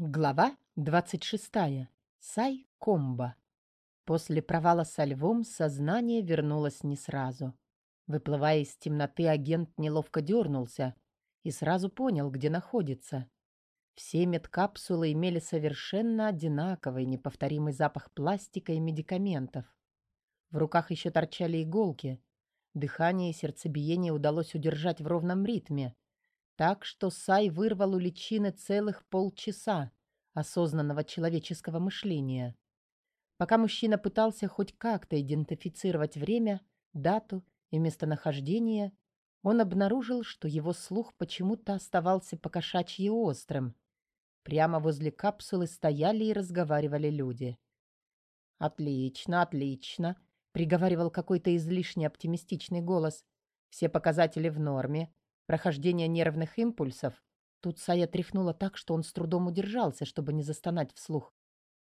Глава 26. Сай Комба. После провала со львом сознание вернулось не сразу. Выплывая из темноты, агент неловко дернулся и сразу понял, где находится. Все медкапсулы имели совершенно одинаковый неповторимый запах пластика и медикаментов. В руках еще торчали иголки. Дыхание и сердцебиение удалось удержать в ровном ритме — так что Сай вырвал у личины целых полчаса осознанного человеческого мышления. Пока мужчина пытался хоть как-то идентифицировать время, дату и местонахождение, он обнаружил, что его слух почему-то оставался покошачьи острым. Прямо возле капсулы стояли и разговаривали люди. «Отлично, отлично», — приговаривал какой-то излишне оптимистичный голос. «Все показатели в норме. Прохождение нервных импульсов. Тут Сая тряхнула так, что он с трудом удержался, чтобы не застонать вслух.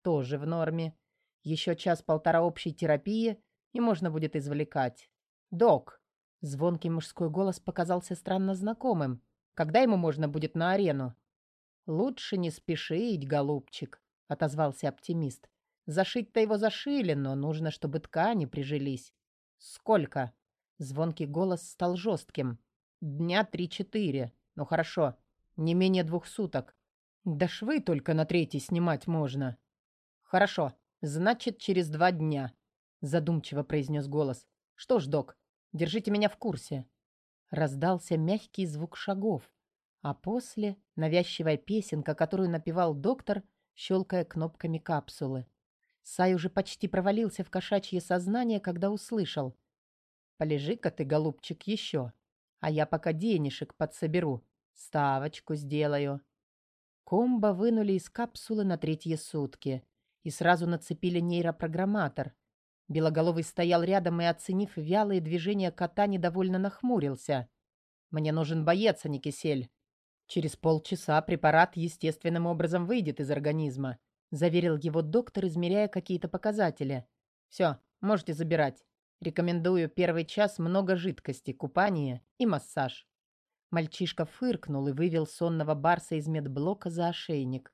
Тоже в норме. Еще час-полтора общей терапии, и можно будет извлекать. «Док!» Звонкий мужской голос показался странно знакомым. «Когда ему можно будет на арену?» «Лучше не спешить, голубчик», — отозвался оптимист. «Зашить-то его зашили, но нужно, чтобы ткани прижились». «Сколько?» Звонкий голос стал жестким. Дня три-четыре. Ну хорошо, не менее двух суток. Да швы только на третий снимать можно. Хорошо, значит, через два дня, задумчиво произнес голос. Что ж, док, держите меня в курсе. Раздался мягкий звук шагов, а после навязчивая песенка, которую напевал доктор, щелкая кнопками капсулы. Сай уже почти провалился в кошачье сознание, когда услышал. «Полежи-ка ты, голубчик, еще. А я пока денежек подсоберу. Ставочку сделаю. Комбо вынули из капсулы на третьи сутки и сразу нацепили нейропрограмматор. Белоголовый стоял рядом и, оценив вялые движения кота, недовольно нахмурился. «Мне нужен боец, а не кисель. Через полчаса препарат естественным образом выйдет из организма», заверил его доктор, измеряя какие-то показатели. «Все, можете забирать. Рекомендую первый час много жидкости, купание и массаж. Мальчишка фыркнул и вывел сонного барса из медблока за ошейник.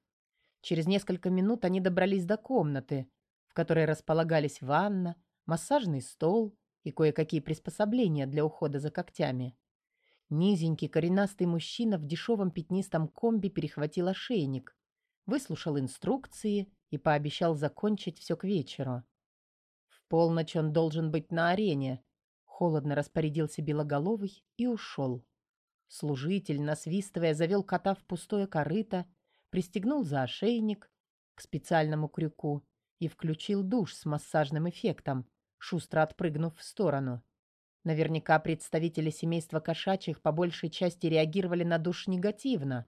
Через несколько минут они добрались до комнаты, в которой располагались ванна, массажный стол и кое-какие приспособления для ухода за когтями. Низенький коренастый мужчина в дешевом пятнистом комби перехватил ошейник, выслушал инструкции и пообещал закончить все к вечеру полночь он должен быть на арене. Холодно распорядился Белоголовый и ушел. Служитель, насвистывая, завел кота в пустое корыто, пристегнул за ошейник к специальному крюку и включил душ с массажным эффектом, шустро отпрыгнув в сторону. Наверняка представители семейства кошачьих по большей части реагировали на душ негативно,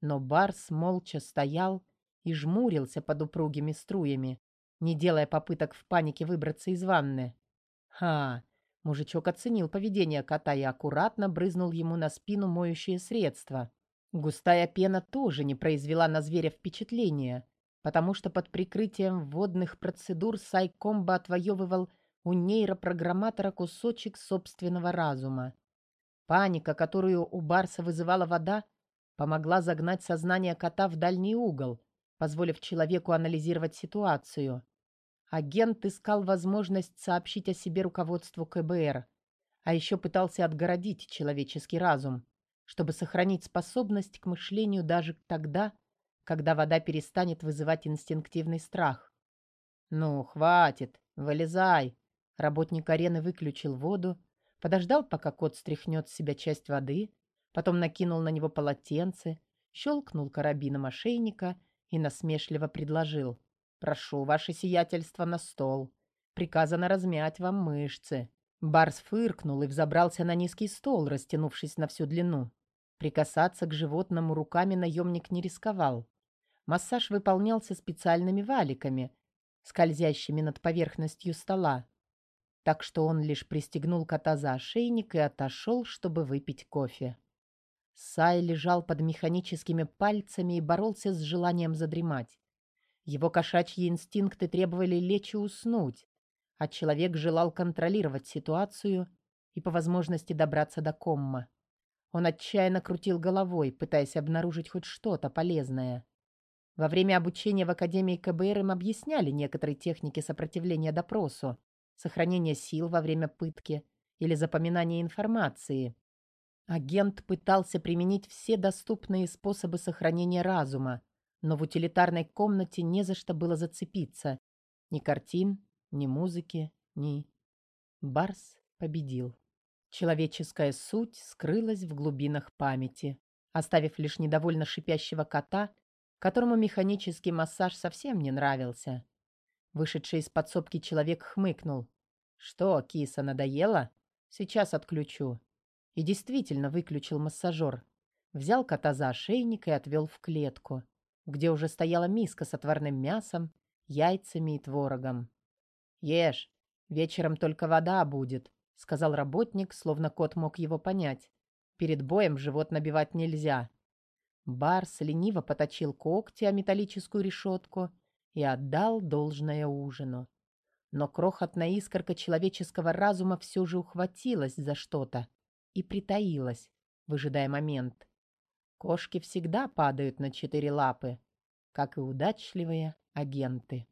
но Барс молча стоял и жмурился под упругими струями, не делая попыток в панике выбраться из ванны. Ха! Мужичок оценил поведение кота и аккуратно брызнул ему на спину моющее средство. Густая пена тоже не произвела на зверя впечатления, потому что под прикрытием водных процедур Сайкомба отвоевывал у нейропрограмматора кусочек собственного разума. Паника, которую у Барса вызывала вода, помогла загнать сознание кота в дальний угол, позволив человеку анализировать ситуацию. Агент искал возможность сообщить о себе руководству КБР, а еще пытался отгородить человеческий разум, чтобы сохранить способность к мышлению даже тогда, когда вода перестанет вызывать инстинктивный страх. «Ну, хватит, вылезай!» Работник арены выключил воду, подождал, пока кот стряхнет с себя часть воды, потом накинул на него полотенце, щелкнул карабином ошейника и насмешливо предложил. «Прошу, ваше сиятельство, на стол. Приказано размять вам мышцы». Барс фыркнул и взобрался на низкий стол, растянувшись на всю длину. Прикасаться к животному руками наемник не рисковал. Массаж выполнялся специальными валиками, скользящими над поверхностью стола. Так что он лишь пристегнул кота за ошейник и отошел, чтобы выпить кофе. Сай лежал под механическими пальцами и боролся с желанием задремать. Его кошачьи инстинкты требовали лечь и уснуть, а человек желал контролировать ситуацию и по возможности добраться до комма. Он отчаянно крутил головой, пытаясь обнаружить хоть что-то полезное. Во время обучения в Академии КБР им объясняли некоторые техники сопротивления допросу, сохранения сил во время пытки или запоминания информации. Агент пытался применить все доступные способы сохранения разума, но в утилитарной комнате не за что было зацепиться. Ни картин, ни музыки, ни... Барс победил. Человеческая суть скрылась в глубинах памяти, оставив лишь недовольно шипящего кота, которому механический массаж совсем не нравился. Вышедший из подсобки человек хмыкнул. «Что, киса, надоело? Сейчас отключу». И действительно выключил массажер. Взял кота за ошейник и отвел в клетку, где уже стояла миска с отварным мясом, яйцами и творогом. «Ешь, вечером только вода будет», — сказал работник, словно кот мог его понять. «Перед боем живот набивать нельзя». Барс лениво поточил когти о металлическую решетку и отдал должное ужину. Но крохотная искорка человеческого разума все же ухватилась за что-то и притаилась, выжидая момент. Кошки всегда падают на четыре лапы, как и удачливые агенты.